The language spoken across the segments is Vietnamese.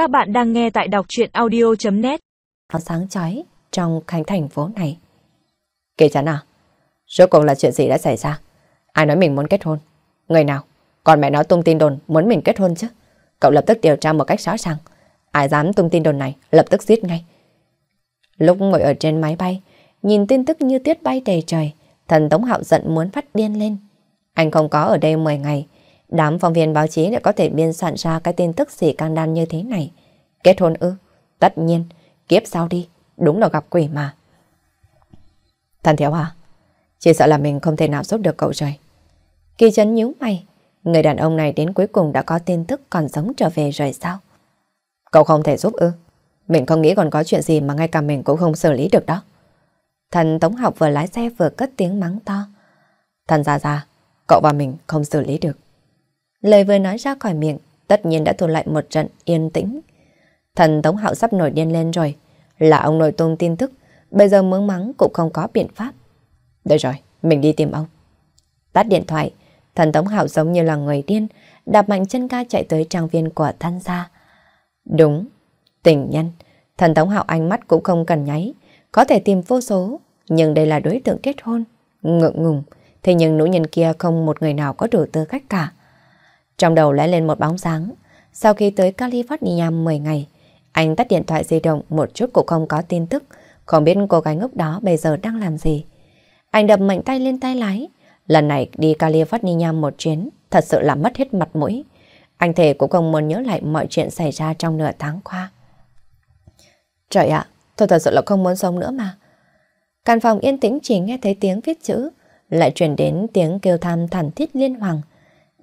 Các bạn đang nghe tại đọc truyện audio.net sáng chói trong khánh thành phố này. kể chắn à? Rốt cuộc là chuyện gì đã xảy ra? Ai nói mình muốn kết hôn? Người nào? Còn mẹ nó tung tin đồn muốn mình kết hôn chứ? Cậu lập tức điều tra một cách rõ ràng. Ai dám tung tin đồn này, lập tức giết ngay. Lúc ngồi ở trên máy bay, nhìn tin tức như tuyết bay đầy trời, thần Tống Hạo giận muốn phát điên lên. Anh không có ở đây 10 ngày, đám phóng viên báo chí lại có thể biên soạn ra cái tin tức xỉ can đan như thế này. Kết hôn ư? Tất nhiên, kiếp sau đi, đúng là gặp quỷ mà. Thần Thiếu à? Chỉ sợ là mình không thể nào giúp được cậu rồi. Kỳ chấn nhíu mày, người đàn ông này đến cuối cùng đã có tin tức còn sống trở về rồi sao? Cậu không thể giúp ư? Mình không nghĩ còn có chuyện gì mà ngay cả mình cũng không xử lý được đó. Thần Tống Học vừa lái xe vừa cất tiếng mắng to. Thần ra ra, cậu và mình không xử lý được. Lời vừa nói ra khỏi miệng, tất nhiên đã thu lại một trận yên tĩnh. Thần Tống Hạo sắp nổi điên lên rồi. Là ông nội tung tin tức, bây giờ mướn mắng cũng không có biện pháp. Được rồi, mình đi tìm ông. Tắt điện thoại, thần Tống Hạo giống như là người điên, đạp mạnh chân ga chạy tới trang viên của thân gia. Đúng, tình nhân, thần Tống Hạo ánh mắt cũng không cần nháy, có thể tìm vô số, nhưng đây là đối tượng kết hôn. Ngượng ngùng, thế nhưng nữ nhân kia không một người nào có đủ tư cách cả. Trong đầu lẽ lên một bóng dáng, sau khi tới California 10 ngày, anh tắt điện thoại di động một chút cũng không có tin tức, không biết cô gái ngốc đó bây giờ đang làm gì. Anh đập mạnh tay lên tay lái, lần này đi California một chuyến, thật sự là mất hết mặt mũi. Anh thề cũng không muốn nhớ lại mọi chuyện xảy ra trong nửa tháng qua. Trời ạ, tôi thật sự là không muốn sống nữa mà. Căn phòng yên tĩnh chỉ nghe thấy tiếng viết chữ, lại truyền đến tiếng kêu tham thảm thiết liên hoàng.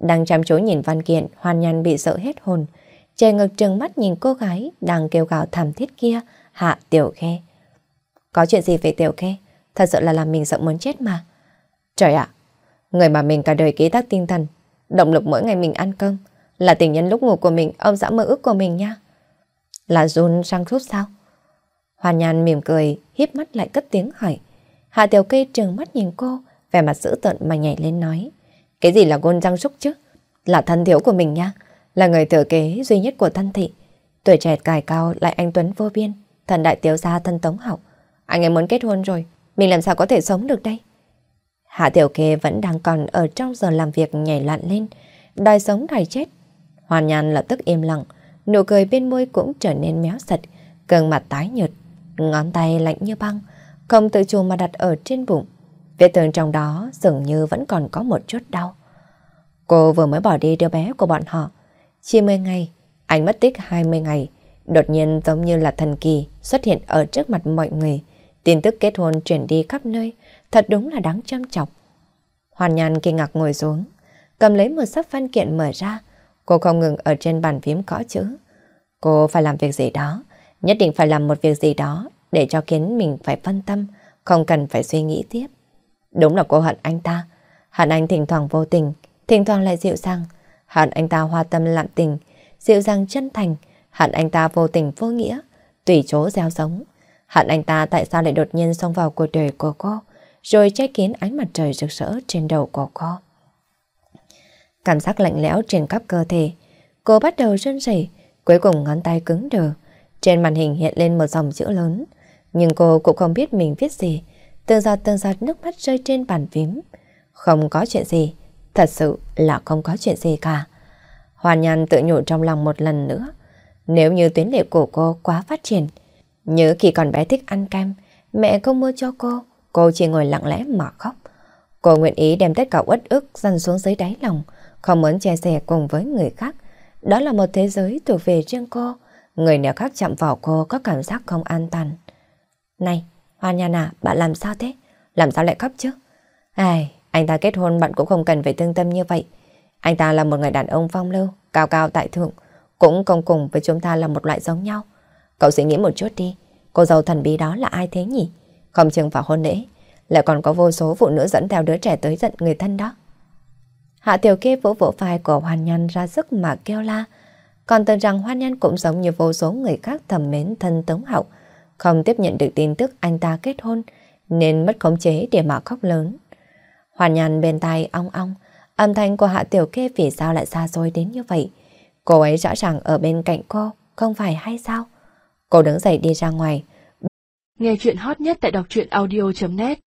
Đang chăm chú nhìn văn kiện, hoàn nhàn bị sợ hết hồn. che ngực trừng mắt nhìn cô gái đang kêu gào thảm thiết kia, hạ tiểu khe. Có chuyện gì về tiểu khe? Thật sự là làm mình sợ muốn chết mà. Trời ạ, người mà mình cả đời ký tác tinh thần, động lực mỗi ngày mình ăn cơm, là tình nhân lúc ngủ của mình, ông xã mơ ước của mình nha. Là Jun sang rút sao? Hoàn nhàn mỉm cười, hiếp mắt lại cất tiếng hỏi. Hạ tiểu kê trừng mắt nhìn cô, vẻ mặt dữ tợn mà nhảy lên nói. Cái gì là gôn răng súc chứ? Là thân thiếu của mình nha, là người thừa kế duy nhất của thân thị. Tuổi trẻ cài cao lại anh Tuấn vô biên, thần đại tiểu gia thân tống học. Anh ấy muốn kết hôn rồi, mình làm sao có thể sống được đây? Hạ tiểu kê vẫn đang còn ở trong giờ làm việc nhảy loạn lên, đòi sống đòi chết. Hoàn nhàn lập tức im lặng, nụ cười bên môi cũng trở nên méo sật, gương mặt tái nhợt, ngón tay lạnh như băng, không tự chủ mà đặt ở trên bụng. Vết thương trong đó dường như vẫn còn có một chút đau. Cô vừa mới bỏ đi đứa bé của bọn họ. Chỉ 10 ngày, anh mất tích 20 ngày. Đột nhiên giống như là thần kỳ xuất hiện ở trước mặt mọi người. Tin tức kết hôn chuyển đi khắp nơi, thật đúng là đáng châm chọc. Hoàn nhàn kinh ngạc ngồi xuống, cầm lấy một sắp văn kiện mở ra. Cô không ngừng ở trên bàn phím có chữ. Cô phải làm việc gì đó, nhất định phải làm một việc gì đó để cho khiến mình phải phân tâm, không cần phải suy nghĩ tiếp. Đúng là cô hận anh ta. Hận anh thỉnh thoảng vô tình, thỉnh thoảng lại dịu dàng. Hận anh ta hoa tâm lạm tình, dịu dàng chân thành. Hận anh ta vô tình vô nghĩa, tùy chỗ gieo giống. Hận anh ta tại sao lại đột nhiên xông vào cuộc đời của cô, rồi che kín ánh mặt trời rực rỡ trên đầu của cô. Cảm giác lạnh lẽo trên khắp cơ thể. Cô bắt đầu run rẩy, cuối cùng ngón tay cứng đờ. Trên màn hình hiện lên một dòng chữ lớn, nhưng cô cũng không biết mình viết gì. Từng giọt từng giọt nước mắt rơi trên bàn phím. Không có chuyện gì, thật sự là không có chuyện gì cả. Hoàn Nhan tự nhủ trong lòng một lần nữa. Nếu như tuyến lệ của cô quá phát triển, nhớ khi còn bé thích ăn kem, mẹ không mua cho cô, cô chỉ ngồi lặng lẽ mà khóc. Cô nguyện ý đem tất cả uất ức dằn xuống dưới đáy lòng, không muốn chia sẻ cùng với người khác. Đó là một thế giới thuộc về riêng cô, người nào khác chạm vào cô có cảm giác không an toàn. Này, Hoa Nhan à, bạn làm sao thế? Làm sao lại khóc chứ? Ai, anh ta kết hôn bạn cũng không cần phải tương tâm như vậy. Anh ta là một người đàn ông phong lưu, cao cao tại thượng, cũng công cùng với chúng ta là một loại giống nhau. Cậu suy nghĩ một chút đi, cô dâu thần bí đó là ai thế nhỉ? Không chừng vào hôn lễ, lại còn có vô số phụ nữ dẫn theo đứa trẻ tới giận người thân đó. Hạ tiểu kê vỗ vỗ vai của Hoan Nhân ra sức mà kêu la, còn tưởng rằng Hoan Nhân cũng giống như vô số người khác thầm mến thân Tống Hậu, không tiếp nhận được tin tức anh ta kết hôn, nên mất khống chế để mà khóc lớn. Hoàn nhàn bên tai ong ong, âm thanh của Hạ Tiểu Kê vì sao lại xa xôi đến như vậy. Cô ấy rõ ràng ở bên cạnh cô, không phải hay sao? Cô đứng dậy đi ra ngoài. Nghe chuyện hot nhất tại đọc truyện audio.net